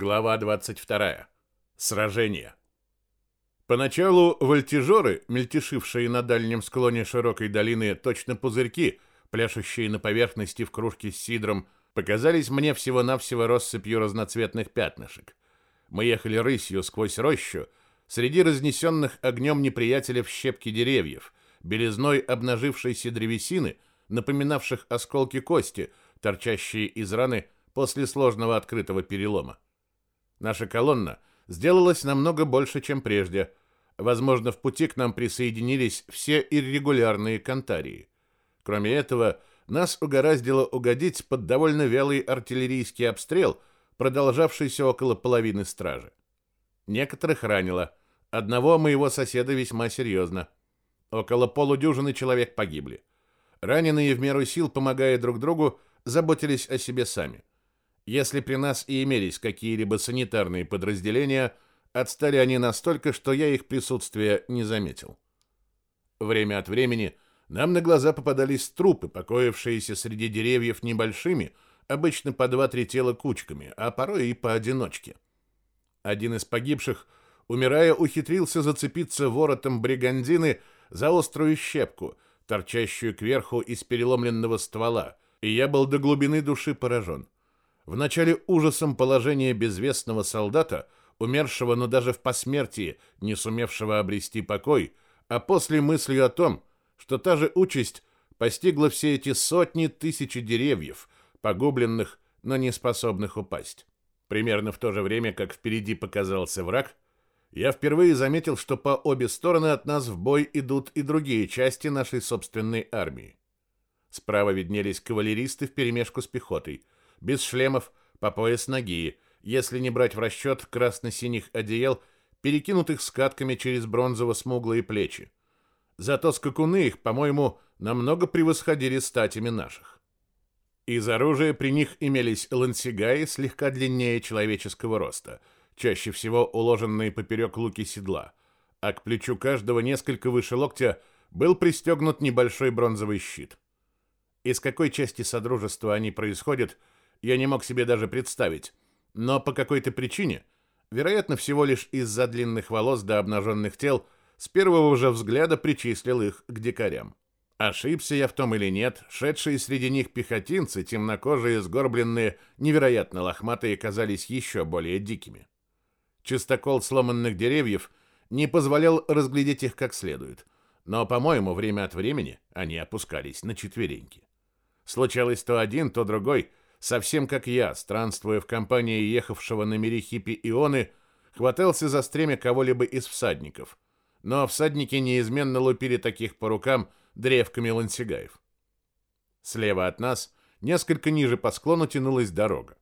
Глава 22. Сражение. Поначалу вольтежеры, мельтешившие на дальнем склоне широкой долины, точно пузырьки, пляшущие на поверхности в кружке с сидром, показались мне всего-навсего россыпью разноцветных пятнышек. Мы ехали рысью сквозь рощу, среди разнесенных огнем неприятеля в щепки деревьев, белизной обнажившейся древесины, напоминавших осколки кости, торчащие из раны после сложного открытого перелома. Наша колонна сделалась намного больше, чем прежде. Возможно, в пути к нам присоединились все иррегулярные кантарии. Кроме этого, нас угораздило угодить под довольно вялый артиллерийский обстрел, продолжавшийся около половины стражи. Некоторых ранило, одного моего соседа весьма серьезно. Около полудюжины человек погибли. Раненые в меру сил, помогая друг другу, заботились о себе сами. Если при нас и имелись какие-либо санитарные подразделения, отстали они настолько, что я их присутствия не заметил. Время от времени нам на глаза попадались трупы, покоившиеся среди деревьев небольшими, обычно по два-три тела кучками, а порой и поодиночке. Один из погибших, умирая, ухитрился зацепиться воротом бригандины за острую щепку, торчащую кверху из переломленного ствола, и я был до глубины души поражен. В начале ужасом положения безвестного солдата, умершего, но даже в посмертии, не сумевшего обрести покой, а после мыслью о том, что та же участь постигла все эти сотни тысяч деревьев, погубленных, но не способных упасть. Примерно в то же время, как впереди показался враг, я впервые заметил, что по обе стороны от нас в бой идут и другие части нашей собственной армии. Справа виднелись кавалеристы вперемешку с пехотой – без шлемов, по пояс ноги, если не брать в расчет красно-синих одеял, перекинутых скатками через бронзово-смуглые плечи. Зато скакуны их, по-моему, намного превосходили статями наших. Из оружия при них имелись лансигаи слегка длиннее человеческого роста, чаще всего уложенные поперек луки седла, а к плечу каждого несколько выше локтя был пристегнут небольшой бронзовый щит. Из какой части Содружества они происходят – я не мог себе даже представить. Но по какой-то причине, вероятно, всего лишь из-за длинных волос до обнаженных тел, с первого же взгляда причислил их к дикарям. Ошибся я в том или нет, шедшие среди них пехотинцы, темнокожие, сгорбленные, невероятно лохматые, казались еще более дикими. Чистокол сломанных деревьев не позволял разглядеть их как следует, но, по-моему, время от времени они опускались на четвереньки. Случалось то один, то другой, совсем как я, странствуя в компании ехавшего на мире хиппи Ионы, хватался за стремя кого-либо из всадников. Но всадники неизменно лупили таких по рукам древками лансигаев. Слева от нас, несколько ниже по склону, тянулась дорога,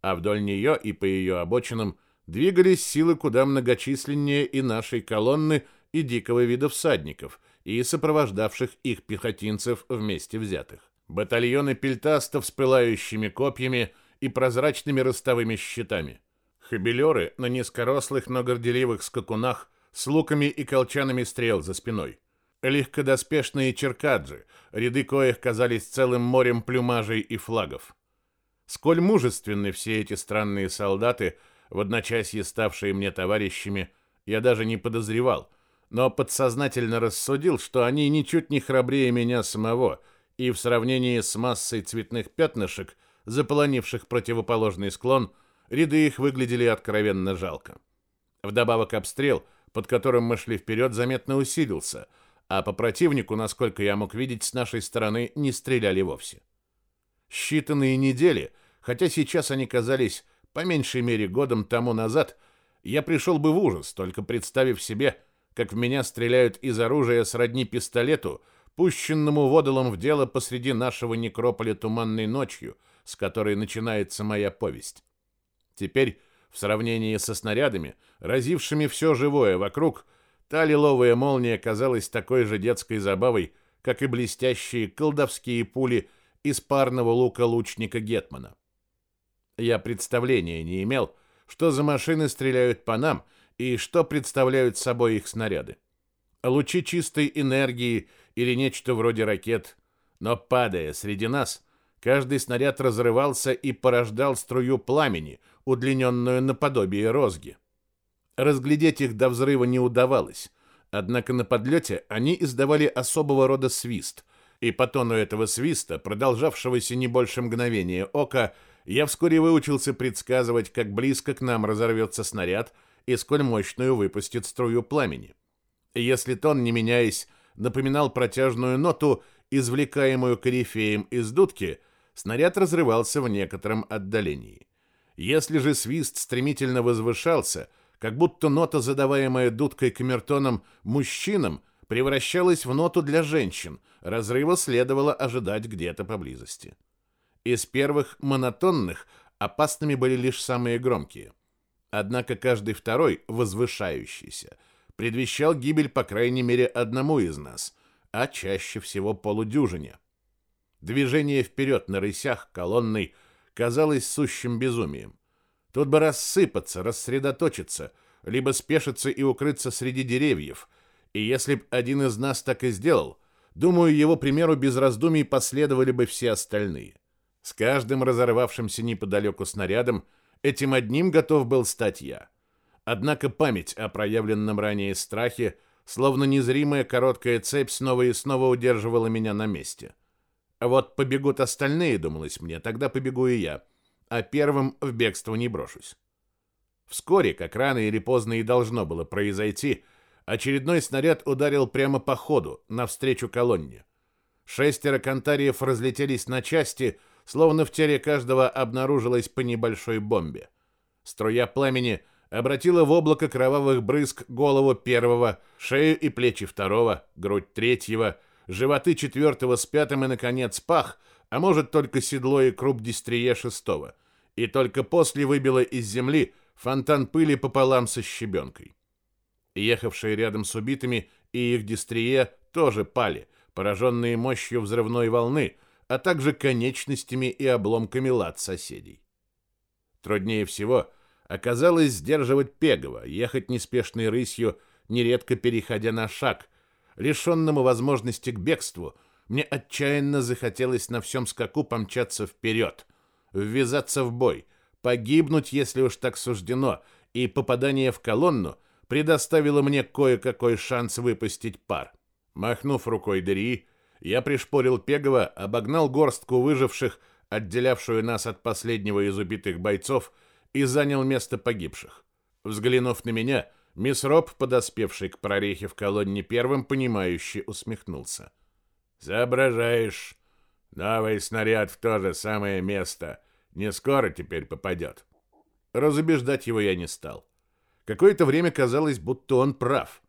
а вдоль нее и по ее обочинам двигались силы куда многочисленнее и нашей колонны, и дикого вида всадников, и сопровождавших их пехотинцев вместе взятых батальоны пельтастов с пылающими копьями и прозрачными ростовыми щитами, хабелеры на низкорослых, но горделивых скакунах с луками и колчанами стрел за спиной, легкодоспешные черкаджи, ряды коих казались целым морем плюмажей и флагов. Сколь мужественны все эти странные солдаты, в одночасье ставшие мне товарищами, я даже не подозревал, но подсознательно рассудил, что они ничуть не храбрее меня самого — и в сравнении с массой цветных пятнышек, заполонивших противоположный склон, ряды их выглядели откровенно жалко. Вдобавок обстрел, под которым мы шли вперед, заметно усилился, а по противнику, насколько я мог видеть, с нашей стороны не стреляли вовсе. Считанные недели, хотя сейчас они казались по меньшей мере годом тому назад, я пришел бы в ужас, только представив себе, как в меня стреляют из оружия сродни пистолету, пущенному водолом в дело посреди нашего некрополя туманной ночью, с которой начинается моя повесть. Теперь, в сравнении со снарядами, разившими все живое вокруг, та лиловая молния казалась такой же детской забавой, как и блестящие колдовские пули из парного лука лучника Гетмана. Я представления не имел, что за машины стреляют по нам и что представляют собой их снаряды. Лучи чистой энергии или нечто вроде ракет, но падая среди нас, каждый снаряд разрывался и порождал струю пламени, удлиненную наподобие розги. Разглядеть их до взрыва не удавалось, однако на подлете они издавали особого рода свист, и по тону этого свиста, продолжавшегося не больше мгновения ока, я вскоре выучился предсказывать, как близко к нам разорвется снаряд и сколь мощную выпустит струю пламени. Если тон, не меняясь, напоминал протяжную ноту, извлекаемую корифеем из дудки, снаряд разрывался в некотором отдалении. Если же свист стремительно возвышался, как будто нота, задаваемая дудкой камертоном мужчинам, превращалась в ноту для женщин, разрыва следовало ожидать где-то поблизости. Из первых монотонных опасными были лишь самые громкие. Однако каждый второй, возвышающийся, предвещал гибель по крайней мере одному из нас, а чаще всего полудюжине. Движение вперед на рысях колонной казалось сущим безумием. Тут бы рассыпаться, рассредоточиться, либо спешиться и укрыться среди деревьев. И если б один из нас так и сделал, думаю, его примеру без раздумий последовали бы все остальные. С каждым разорвавшимся неподалеку снарядом этим одним готов был стать я. Однако память о проявленном ранее страхе, словно незримая короткая цепь, снова и снова удерживала меня на месте. А вот побегут остальные, думалось мне, тогда побегу и я, а первым в бегство не брошусь. Вскоре, как рано или поздно и должно было произойти, очередной снаряд ударил прямо по ходу, навстречу колонне. Шестеро кантариев разлетелись на части, словно в теле каждого обнаружилась по небольшой бомбе. Струя пламени обратила в облако кровавых брызг голову первого, шею и плечи второго, грудь третьего, животы четвертого с пятым и, наконец, пах, а может, только седло и круп дистрие шестого. И только после выбило из земли фонтан пыли пополам со щебенкой. Ехавшие рядом с убитыми и их дистрие тоже пали, пораженные мощью взрывной волны, а также конечностями и обломками лад соседей. Труднее всего оказалось сдерживать Пегова, ехать неспешной рысью, нередко переходя на шаг, лишенному возможности к бегству, мне отчаянно захотелось на всем скаку помчаться вперед, ввязаться в бой, погибнуть, если уж так суждено, и попадание в колонну предоставило мне кое-какой шанс выпустить пар. Махнув рукой Дери, я пришпорил Пегова, обогнал горстку выживших, отделявшую нас от последнего из убитых бойцов, и занял место погибших. Взглянув на меня, мисс Роб, подоспевший к прорехе в колонне первым, понимающе усмехнулся. «Соображаешь. Новый снаряд в то же самое место. Не скоро теперь попадет». Разубеждать его я не стал. Какое-то время казалось, будто он прав.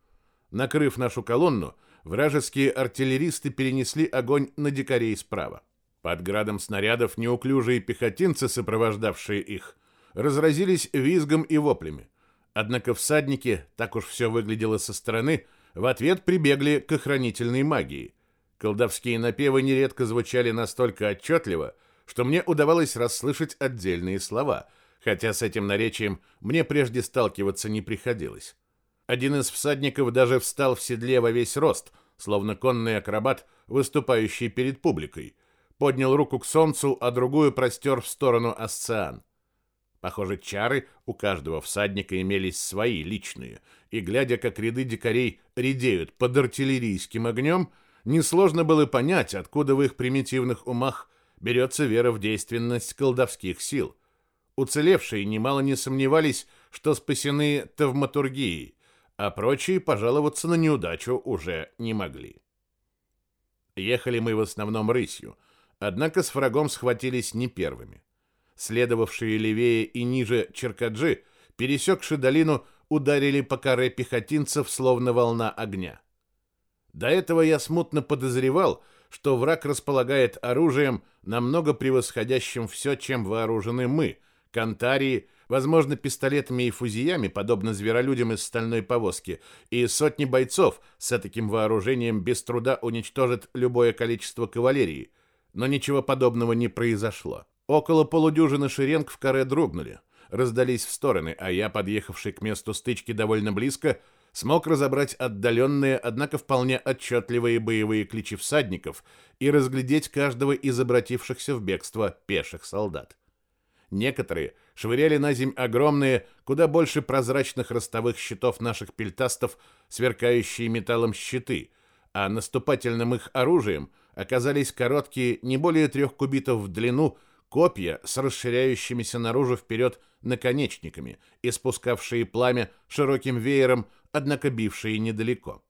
Накрыв нашу колонну, вражеские артиллеристы перенесли огонь на дикарей справа. Под градом снарядов неуклюжие пехотинцы, сопровождавшие их, разразились визгом и воплями. Однако всадники, так уж все выглядело со стороны, в ответ прибегли к охранительной магии. Колдовские напевы нередко звучали настолько отчетливо, что мне удавалось расслышать отдельные слова, хотя с этим наречием мне прежде сталкиваться не приходилось. Один из всадников даже встал в седле во весь рост, словно конный акробат, выступающий перед публикой. Поднял руку к солнцу, а другую простер в сторону Асциан. Похоже, чары у каждого всадника имелись свои, личные, и, глядя, как ряды дикарей редеют под артиллерийским огнем, несложно было понять, откуда в их примитивных умах берется вера в действенность колдовских сил. Уцелевшие немало не сомневались, что спасены тавматургией, а прочие пожаловаться на неудачу уже не могли. Ехали мы в основном рысью, однако с врагом схватились не первыми. Следовавшие левее и ниже Черкаджи, пересекши долину, ударили по коре пехотинцев, словно волна огня. До этого я смутно подозревал, что враг располагает оружием, намного превосходящим все, чем вооружены мы, кантарии, возможно, пистолетами и фузиями, подобно зверолюдям из стальной повозки, и сотни бойцов с таким вооружением без труда уничтожат любое количество кавалерии. Но ничего подобного не произошло. Около полудюжины шеренг в каре дрогнули, раздались в стороны, а я, подъехавший к месту стычки довольно близко, смог разобрать отдаленные, однако вполне отчетливые боевые кличи всадников и разглядеть каждого из обратившихся в бегство пеших солдат. Некоторые швыряли на земь огромные, куда больше прозрачных ростовых щитов наших пельтастов, сверкающие металлом щиты, а наступательным их оружием оказались короткие, не более трех кубитов в длину, копья с расширяющимися наружу вперед наконечниками, испускавшие пламя широким веером, однако бившие недалеко.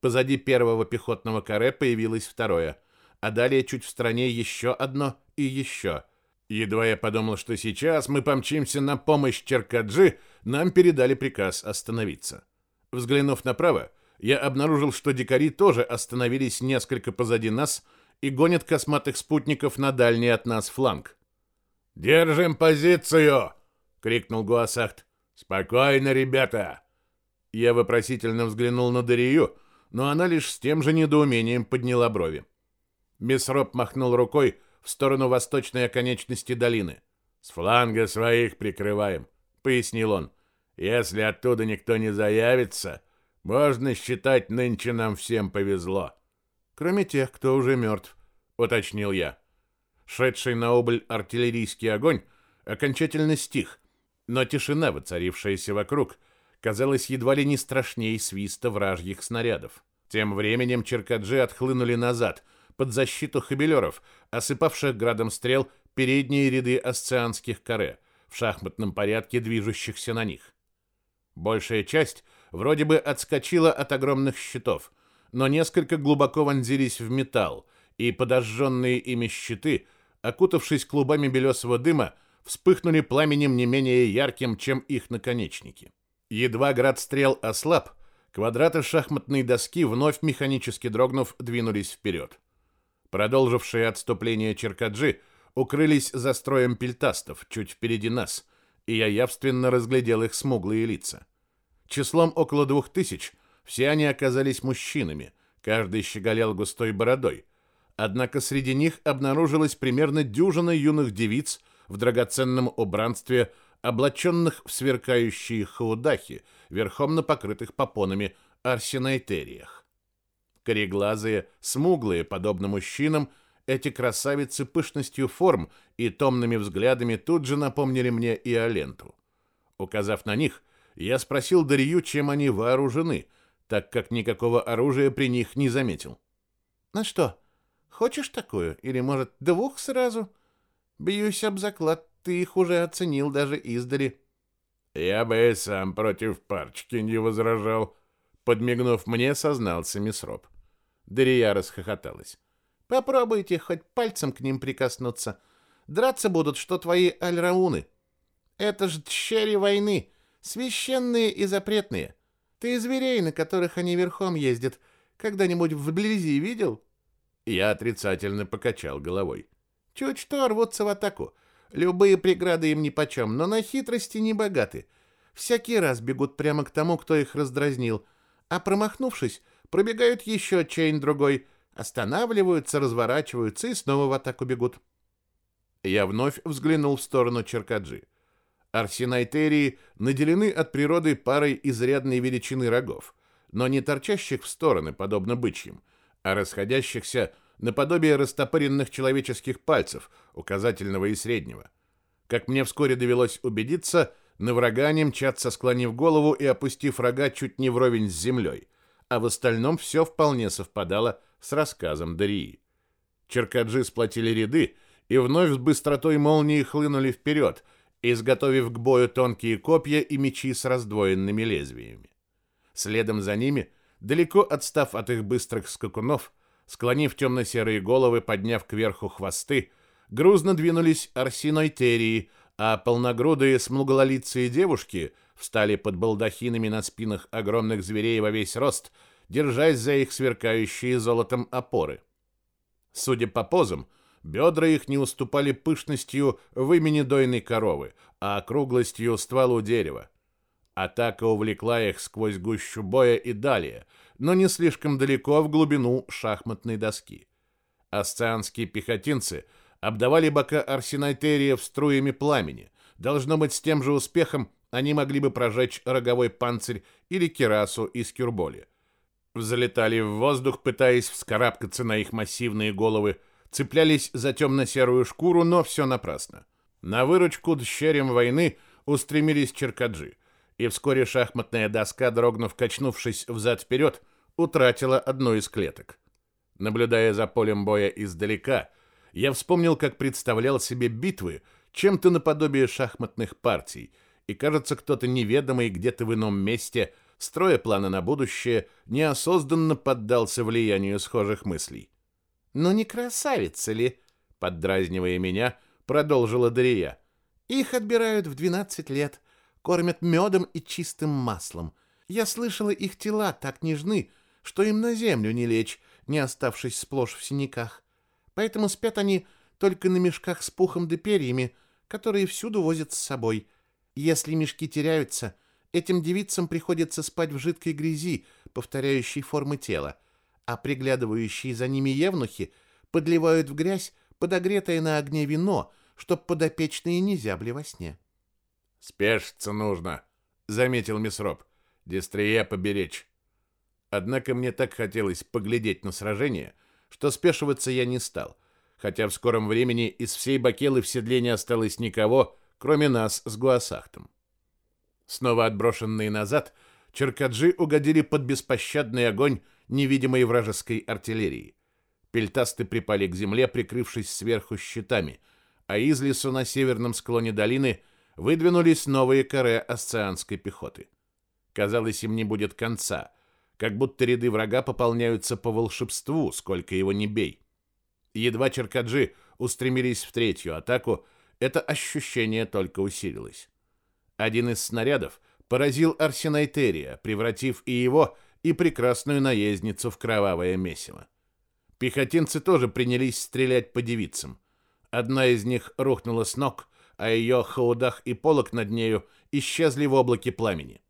Позади первого пехотного каре появилось второе, а далее чуть в стороне еще одно и еще – Едва я подумал, что сейчас мы помчимся на помощь Черкаджи, нам передали приказ остановиться. Взглянув направо, я обнаружил, что дикари тоже остановились несколько позади нас и гонят косматых спутников на дальний от нас фланг. «Держим позицию!» — крикнул Гуасахт. «Спокойно, ребята!» Я вопросительно взглянул на Дарию, но она лишь с тем же недоумением подняла брови. Месроп махнул рукой, в сторону восточной оконечности долины. «С фланга своих прикрываем», — пояснил он. «Если оттуда никто не заявится, можно считать, нынче нам всем повезло». «Кроме тех, кто уже мертв», — уточнил я. Шедший на убыль артиллерийский огонь окончательно стих, но тишина, воцарившаяся вокруг, казалась едва ли не страшней свиста вражьих снарядов. Тем временем черкаджи отхлынули назад — под защиту хабелеров, осыпавших градом стрел передние ряды асцианских каре, в шахматном порядке движущихся на них. Большая часть вроде бы отскочила от огромных щитов, но несколько глубоко вонзились в металл, и подожженные ими щиты, окутавшись клубами белесого дыма, вспыхнули пламенем не менее ярким, чем их наконечники. Едва град стрел ослаб, квадраты шахматной доски, вновь механически дрогнув, двинулись вперед. Продолжившие отступление Черкаджи укрылись за строем пельтастов чуть впереди нас, и я явственно разглядел их смуглые лица. Числом около двух тысяч все они оказались мужчинами, каждый щеголял густой бородой. Однако среди них обнаружилось примерно дюжина юных девиц в драгоценном убранстве, облаченных в сверкающие хаудахи, верхом на покрытых попонами арсенайтериях. Кореглазые, смуглые, подобно мужчинам, эти красавицы пышностью форм и томными взглядами тут же напомнили мне и Аленту. Указав на них, я спросил Дарью, чем они вооружены, так как никакого оружия при них не заметил. «Ну что, хочешь такую? Или, может, двух сразу? Бьюсь об заклад, ты их уже оценил даже издали». «Я бы и сам против парочки не возражал», — подмигнув мне, сознался Месроп. Дария расхохоталась. Попробуйте хоть пальцем к ним прикоснуться. Драться будут, что твои альрауны. Это ж тщери войны, священные и запретные. Ты зверей, на которых они верхом ездят, когда-нибудь вблизи видел? Я отрицательно покачал головой. Чуть что рвутся в атаку. Любые преграды им нипочем, но на хитрости не богаты. Всякий раз бегут прямо к тому, кто их раздразнил, а промахнувшись, Пробегают еще чейн-другой, останавливаются, разворачиваются и снова в атаку бегут. Я вновь взглянул в сторону Черкаджи. Арсенайтерии наделены от природы парой изрядной величины рогов, но не торчащих в стороны, подобно бычьим, а расходящихся наподобие растопыренных человеческих пальцев, указательного и среднего. Как мне вскоре довелось убедиться, на врага они мчатся, склонив голову и опустив рога чуть не вровень с землей а в остальном все вполне совпадало с рассказом Дарии. Черкаджи сплотили ряды и вновь с быстротой молнии хлынули вперед, изготовив к бою тонкие копья и мечи с раздвоенными лезвиями. Следом за ними, далеко отстав от их быстрых скакунов, склонив темно-серые головы, подняв кверху хвосты, грузно двинулись арсинойтерии, а полногрудые смуглолицые девушки — встали под балдахинами на спинах огромных зверей во весь рост, держась за их сверкающие золотом опоры. Судя по позам, бедра их не уступали пышностью вымени дойной коровы, а округлостью стволу дерева. Атака увлекла их сквозь гущу боя и далее, но не слишком далеко в глубину шахматной доски. Асцианские пехотинцы обдавали бока арсенайтериев струями пламени, должно быть с тем же успехом, они могли бы прожечь роговой панцирь или кирасу из кюрболи. Взлетали в воздух, пытаясь вскарабкаться на их массивные головы, цеплялись за темно-серую шкуру, но все напрасно. На выручку дщерям войны устремились черкаджи, и вскоре шахматная доска, дрогнув, качнувшись взад-вперед, утратила одну из клеток. Наблюдая за полем боя издалека, я вспомнил, как представлял себе битвы чем-то наподобие шахматных партий, и, кажется, кто-то неведомый где-то в ином месте, строя планы на будущее, неосознанно поддался влиянию схожих мыслей. «Ну не красавица ли?» — поддразнивая меня, продолжила Дария. «Их отбирают в 12 лет, кормят медом и чистым маслом. Я слышала, их тела так нежны, что им на землю не лечь, не оставшись сплошь в синяках. Поэтому спят они только на мешках с пухом да перьями, которые всюду возят с собой. Если мешки теряются, этим девицам приходится спать в жидкой грязи, повторяющей формы тела, а приглядывающие за ними евнухи подливают в грязь подогретое на огне вино, чтоб подопечные не зябли во сне. «Спешиться нужно», — заметил мисс Роб. «Дистрия поберечь». Однако мне так хотелось поглядеть на сражение, что спешиваться я не стал, хотя в скором времени из всей бакелы в седле не осталось никого, кроме нас с Гуасахтом. Снова отброшенные назад, черкаджи угодили под беспощадный огонь невидимой вражеской артиллерии. Пельтасты припали к земле, прикрывшись сверху щитами, а из лесу на северном склоне долины выдвинулись новые каре асцианской пехоты. Казалось, им не будет конца, как будто ряды врага пополняются по волшебству, сколько его не бей. Едва черкаджи устремились в третью атаку, это ощущение только усилилось. Один из снарядов поразил Арсенайтерия, превратив и его, и прекрасную наездницу в кровавое месиво. Пехотинцы тоже принялись стрелять по девицам. Одна из них рухнула с ног, а ее хаудах и полок над нею исчезли в облаке пламени.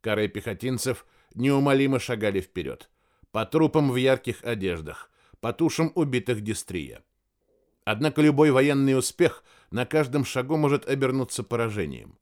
Коры пехотинцев неумолимо шагали вперед, по трупам в ярких одеждах, по тушам убитых дистрия. Однако любой военный успех на каждом шагу может обернуться поражением.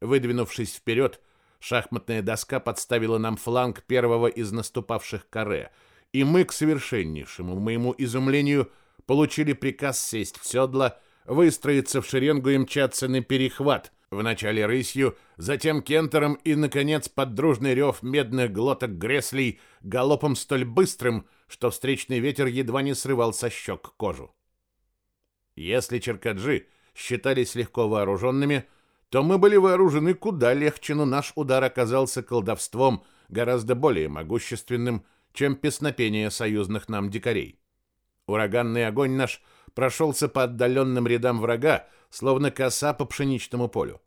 Выдвинувшись вперед, шахматная доска подставила нам фланг первого из наступавших каре, и мы, к совершеннейшему моему изумлению, получили приказ сесть в седло, выстроиться в шеренгу и мчаться на перехват, Вначале рысью, затем кентером и, наконец, под дружный рев медных глоток греслей галопом столь быстрым, что встречный ветер едва не срывал со щек кожу. Если черкаджи считались легко вооруженными, то мы были вооружены куда легче, но наш удар оказался колдовством гораздо более могущественным, чем песнопение союзных нам дикарей. Ураганный огонь наш прошелся по отдаленным рядам врага, словно коса по пшеничному полю.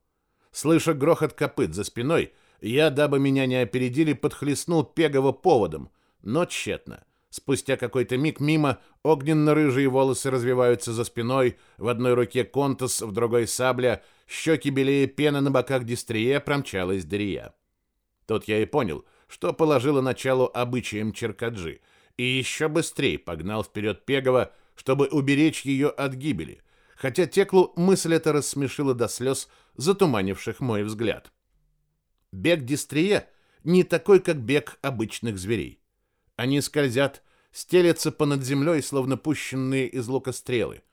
Слыша грохот копыт за спиной, я, дабы меня не опередили, подхлестнул Пегова поводом, но тщетно. Спустя какой-то миг мимо огненно-рыжие волосы развиваются за спиной, в одной руке контус, в другой сабля, щеки белее пена на боках дистрия промчалась Дария. Тут я и понял, что положило начало обычаям Черкаджи, и еще быстрее погнал вперед Пегова, чтобы уберечь ее от гибели — хотя Теклу мысль эта рассмешила до слез, затуманивших мой взгляд. Бег дистрия не такой, как бег обычных зверей. Они скользят, стелятся понад землей, словно пущенные из лука стрелы.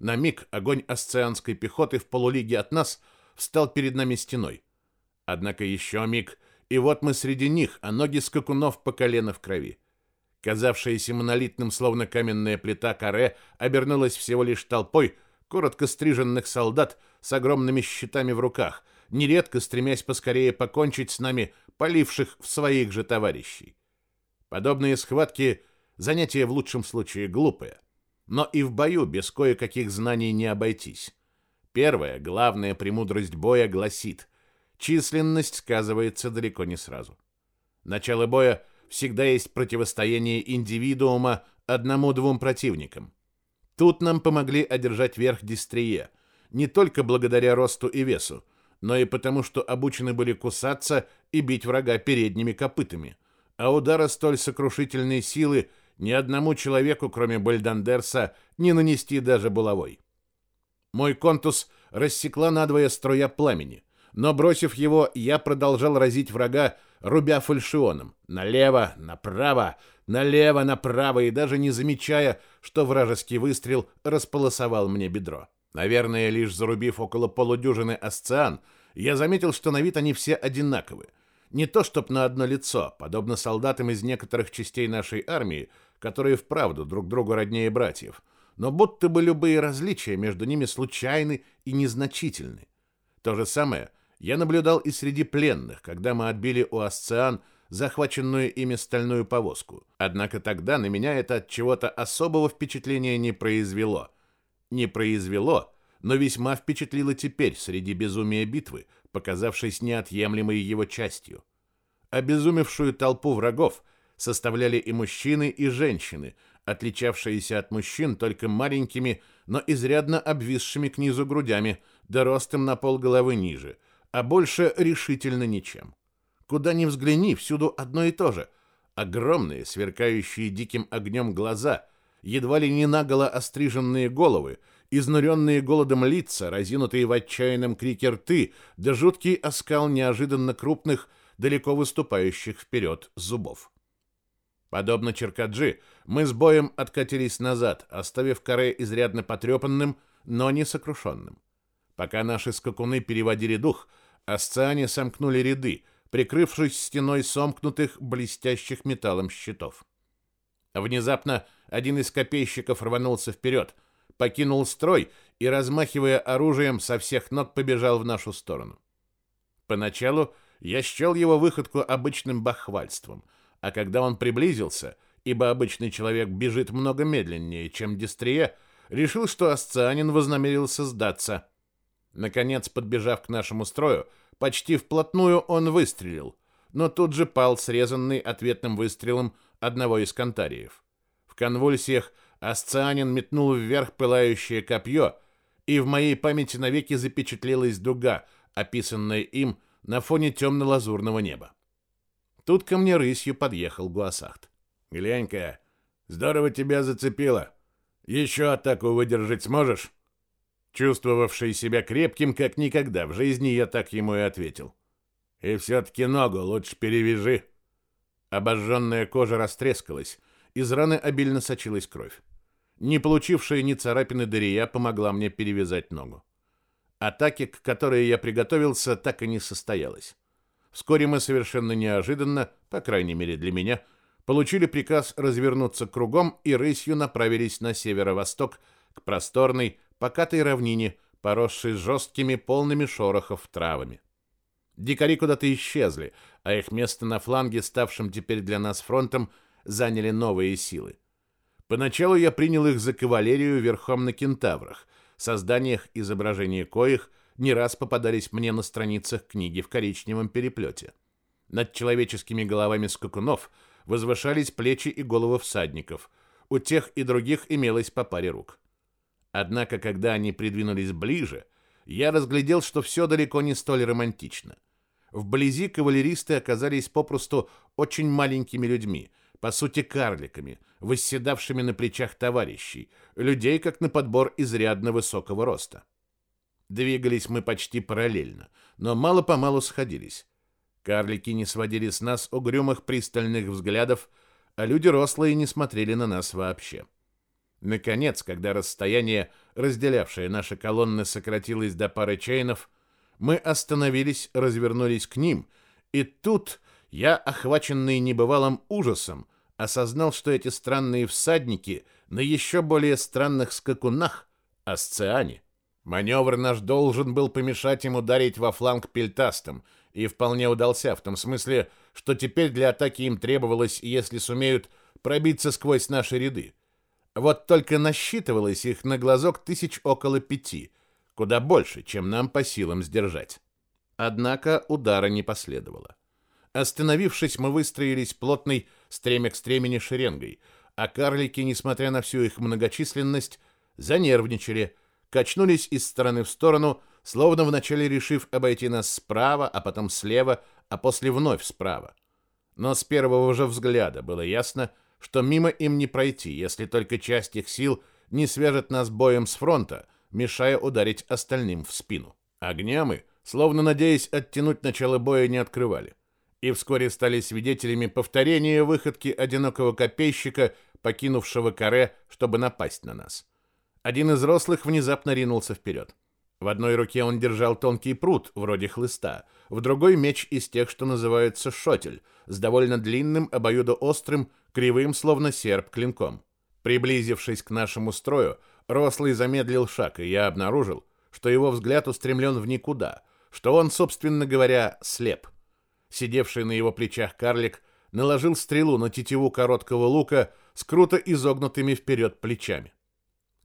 На миг огонь асцианской пехоты в полулиге от нас встал перед нами стеной. Однако еще миг, и вот мы среди них, а ноги скакунов по колено в крови. Казавшаяся монолитным, словно каменная плита каре, обернулась всего лишь толпой, коротко стриженных солдат с огромными щитами в руках, нередко стремясь поскорее покончить с нами, поливших в своих же товарищей. Подобные схватки — занятие в лучшем случае глупое, но и в бою без кое-каких знаний не обойтись. Первая, главная премудрость боя гласит, численность сказывается далеко не сразу. Начало боя всегда есть противостояние индивидуума одному-двум противникам — Тут нам помогли одержать верх дистрие, не только благодаря росту и весу, но и потому, что обучены были кусаться и бить врага передними копытами. А удара столь сокрушительной силы ни одному человеку, кроме Бальдандерса, не нанести даже булавой. Мой контус рассекла надвое струя пламени, но, бросив его, я продолжал разить врага, рубя фальшионом. Налево, направо, налево, направо и даже не замечая, что вражеский выстрел располосовал мне бедро. Наверное, лишь зарубив около полудюжины асциан, я заметил, что на вид они все одинаковы. Не то чтоб на одно лицо, подобно солдатам из некоторых частей нашей армии, которые вправду друг другу роднее братьев, но будто бы любые различия между ними случайны и незначительны. То же самое я наблюдал и среди пленных, когда мы отбили у асциан захваченную ими стальную повозку. Однако тогда на меня это от чего-то особого впечатления не произвело. Не произвело, но весьма впечатлило теперь среди безумия битвы, показавшись неотъемлемой его частью. Обезумевшую толпу врагов составляли и мужчины, и женщины, отличавшиеся от мужчин только маленькими, но изрядно обвисшими к низу грудями, да ростом на полголовы ниже, а больше решительно ничем. Куда ни взгляни, всюду одно и то же. Огромные, сверкающие диким огнем глаза, едва ли не наголо остриженные головы, изнуренные голодом лица, разинутые в отчаянном крике рты, да жуткий оскал неожиданно крупных, далеко выступающих вперед зубов. Подобно Черкаджи, мы с боем откатились назад, оставив каре изрядно потрепанным, но не сокрушенным. Пока наши скакуны переводили дух, асциане сомкнули ряды, прикрывшись стеной сомкнутых, блестящих металлом щитов. Внезапно один из копейщиков рванулся вперед, покинул строй и, размахивая оружием, со всех ног побежал в нашу сторону. Поначалу я счел его выходку обычным бахвальством, а когда он приблизился, ибо обычный человек бежит много медленнее, чем Дистрия, решил, что асцианин вознамерился сдаться. Наконец, подбежав к нашему строю, Почти вплотную он выстрелил, но тут же пал срезанный ответным выстрелом одного из кантариев. В конвульсиях Асцианин метнул вверх пылающее копье, и в моей памяти навеки запечатлелась дуга, описанная им на фоне темно-лазурного неба. Тут ко мне рысью подъехал Гуасахт. «Глянь-ка, здорово тебя зацепило. Еще атаку выдержать сможешь?» Чувствовавший себя крепким, как никогда в жизни, я так ему и ответил. «И все-таки ногу лучше перевяжи». Обожженная кожа растрескалась, из раны обильно сочилась кровь. Не получившая ни царапины Дария помогла мне перевязать ногу. Атаки, к которой я приготовился, так и не состоялась. Вскоре мы совершенно неожиданно, по крайней мере для меня, получили приказ развернуться кругом и рысью направились на северо-восток к просторной, покатой равнине, поросшей жесткими, полными шорохов травами. Дикари куда-то исчезли, а их место на фланге, ставшем теперь для нас фронтом, заняли новые силы. Поначалу я принял их за кавалерию верхом на кентаврах, созданиях изображения коих не раз попадались мне на страницах книги в коричневом переплете. Над человеческими головами скакунов возвышались плечи и головы всадников. У тех и других имелось по паре рук. Однако, когда они придвинулись ближе, я разглядел, что все далеко не столь романтично. Вблизи кавалеристы оказались попросту очень маленькими людьми, по сути карликами, восседавшими на плечах товарищей, людей, как на подбор изрядно высокого роста. Двигались мы почти параллельно, но мало-помалу сходились. Карлики не сводили с нас угрюмых пристальных взглядов, а люди рослые не смотрели на нас вообще. Наконец, когда расстояние, разделявшее наши колонны, сократилось до пары чейнов, мы остановились, развернулись к ним, и тут я, охваченный небывалым ужасом, осознал, что эти странные всадники на еще более странных скакунах — асциане. Маневр наш должен был помешать им ударить во фланг пельтастом, и вполне удался в том смысле, что теперь для атаки им требовалось, если сумеют, пробиться сквозь наши ряды. Вот только насчитывалось их на глазок тысяч около пяти, куда больше, чем нам по силам сдержать. Однако удара не последовало. Остановившись, мы выстроились плотной стремя к стремени шеренгой, а карлики, несмотря на всю их многочисленность, занервничали, качнулись из стороны в сторону, словно вначале решив обойти нас справа, а потом слева, а после вновь справа. Но с первого же взгляда было ясно, что мимо им не пройти, если только часть их сил не свяжет нас боем с фронта, мешая ударить остальным в спину. Огня мы, словно надеясь оттянуть начало боя, не открывали. И вскоре стали свидетелями повторения выходки одинокого копейщика, покинувшего каре, чтобы напасть на нас. Один из рослых внезапно ринулся вперед. В одной руке он держал тонкий пруд, вроде хлыста, в другой меч из тех, что называются шотель, с довольно длинным, обоюдоострым, кривым, словно серп, клинком. Приблизившись к нашему строю, рослый замедлил шаг, и я обнаружил, что его взгляд устремлен в никуда, что он, собственно говоря, слеп. Сидевший на его плечах карлик наложил стрелу на тетиву короткого лука с круто изогнутыми вперед плечами.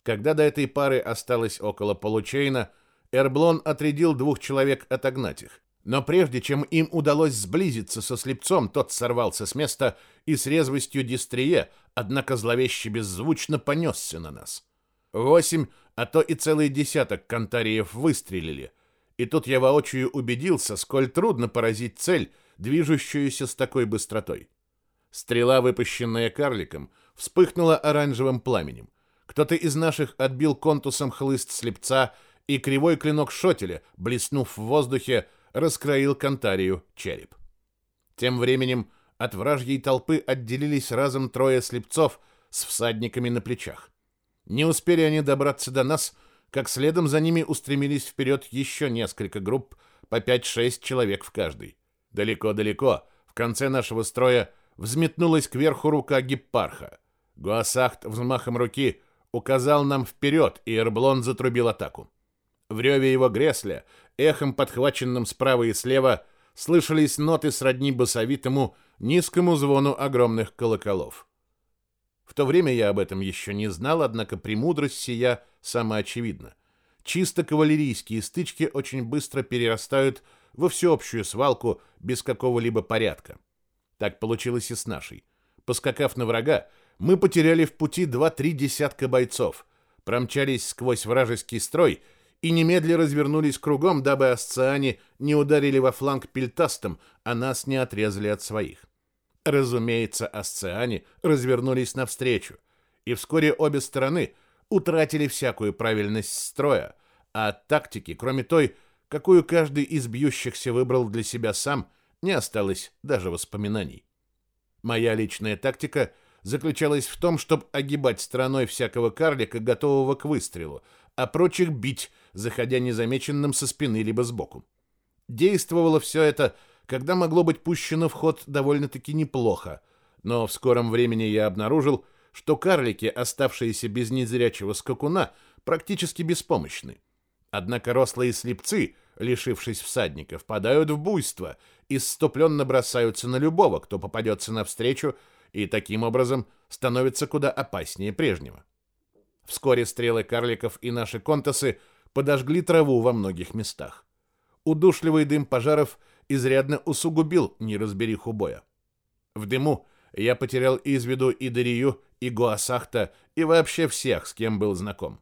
Когда до этой пары осталось около получейна, Эрблон отрядил двух человек отогнать их. Но прежде чем им удалось сблизиться со слепцом, тот сорвался с места и с резвостью дистрие, однако зловеще беззвучно понесся на нас. Восемь, а то и целый десяток кантариев выстрелили. И тут я воочию убедился, сколь трудно поразить цель, движущуюся с такой быстротой. Стрела, выпущенная карликом, вспыхнула оранжевым пламенем. Кто-то из наших отбил контусом хлыст слепца и кривой клинок шотеля, блеснув в воздухе, раскроил Кантарию череп. Тем временем от вражьей толпы отделились разом трое слепцов с всадниками на плечах. Не успели они добраться до нас, как следом за ними устремились вперед еще несколько групп, по 5-6 человек в каждой. Далеко-далеко, в конце нашего строя, взметнулась кверху рука гиппарха. Гуасахт взмахом руки указал нам вперед, и Эрблон затрубил атаку. В реве его гресля, эхом подхваченным справа и слева, слышались ноты сродни басовитому, низкому звону огромных колоколов. В то время я об этом еще не знал, однако премудрость сия самоочевидна. Чисто кавалерийские стычки очень быстро перерастают во всеобщую свалку без какого-либо порядка. Так получилось и с нашей. Поскакав на врага, мы потеряли в пути два-три десятка бойцов, промчались сквозь вражеский строй и немедля развернулись кругом, дабы асциане не ударили во фланг пельтастом, а нас не отрезали от своих. Разумеется, асциане развернулись навстречу, и вскоре обе стороны утратили всякую правильность строя, а от тактики, кроме той, какую каждый из бьющихся выбрал для себя сам, не осталось даже воспоминаний. Моя личная тактика заключалась в том, чтобы огибать стороной всякого карлика, готового к выстрелу, а прочих бить, заходя незамеченным со спины либо сбоку. Действовало все это, когда могло быть пущено в ход довольно-таки неплохо, но в скором времени я обнаружил, что карлики, оставшиеся без незрячего скакуна, практически беспомощны. Однако рослые слепцы, лишившись всадника, впадают в буйство и сступленно бросаются на любого, кто попадется навстречу, и таким образом становится куда опаснее прежнего. Вскоре стрелы карликов и наши контасы подожгли траву во многих местах. Удушливый дым пожаров изрядно усугубил неразбериху боя. В дыму я потерял из виду и Дарию, и Гуасахта, и вообще всех, с кем был знаком.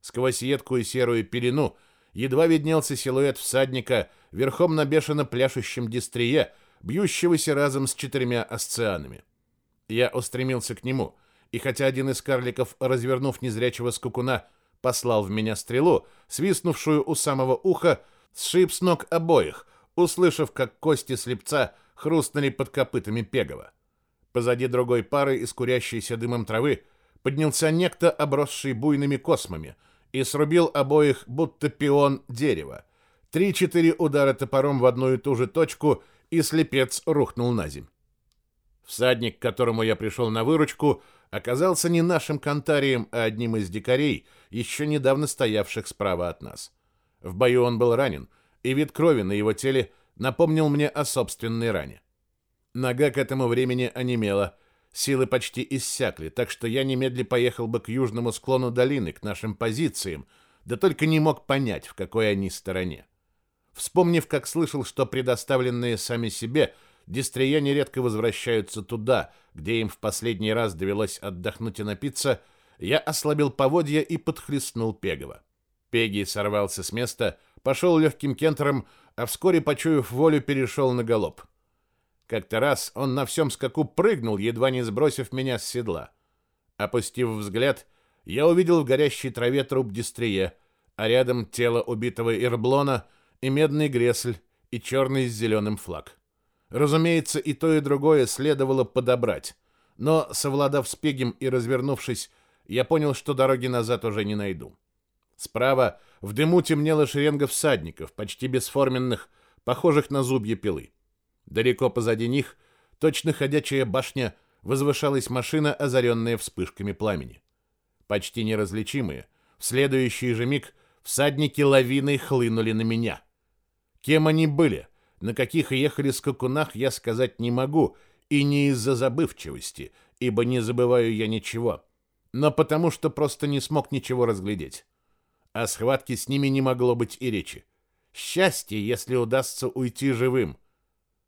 Сквозь едкую серую пелену едва виднелся силуэт всадника верхом на бешено пляшущем дистрие, бьющегося разом с четырьмя асцианами. Я устремился к нему, и хотя один из карликов, развернув незрячего скукуна, послал в меня стрелу, свистнувшую у самого уха, сшиб с ног обоих, услышав, как кости слепца хрустнули под копытами Пегова. Позади другой пары, искурящейся дымом травы, поднялся некто, обросший буйными космами — и срубил обоих, будто пион дерева. Три-четыре удара топором в одну и ту же точку, и слепец рухнул на земь. Всадник, к которому я пришел на выручку, оказался не нашим кантарием, а одним из дикарей, еще недавно стоявших справа от нас. В бою он был ранен, и вид крови на его теле напомнил мне о собственной ране. Нога к этому времени онемела, Силы почти иссякли, так что я немедля поехал бы к южному склону долины, к нашим позициям, да только не мог понять, в какой они стороне. Вспомнив, как слышал, что предоставленные сами себе, дистрия нередко возвращаются туда, где им в последний раз довелось отдохнуть и напиться, я ослабил поводья и подхлестнул Пегова. Пеги сорвался с места, пошел легким кентером, а вскоре, почуяв волю, перешел на галоп. Как-то раз он на всем скаку прыгнул, едва не сбросив меня с седла. Опустив взгляд, я увидел в горящей траве труп Дистрие, а рядом тело убитого Ирблона и медный гресль, и черный с зеленым флаг. Разумеется, и то, и другое следовало подобрать, но, совладав с Пегем и развернувшись, я понял, что дороги назад уже не найду. Справа в дыму темнела шеренга всадников, почти бесформенных, похожих на зубья пилы. Далеко позади них, точно ходячая башня, возвышалась машина, озаренная вспышками пламени. Почти неразличимые, в следующий же миг всадники лавиной хлынули на меня. Кем они были, на каких ехали скакунах, я сказать не могу, и не из-за забывчивости, ибо не забываю я ничего, но потому что просто не смог ничего разглядеть. О схватке с ними не могло быть и речи. Счастье, если удастся уйти живым.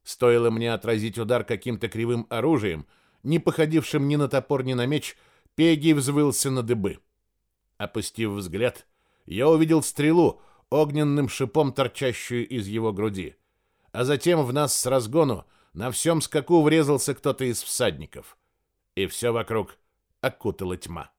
Стоило мне отразить удар каким-то кривым оружием, не походившим ни на топор, ни на меч, Пеги взвылся на дыбы. Опустив взгляд, я увидел стрелу, огненным шипом торчащую из его груди. А затем в нас с разгону на всем скаку врезался кто-то из всадников. И все вокруг окутала тьма.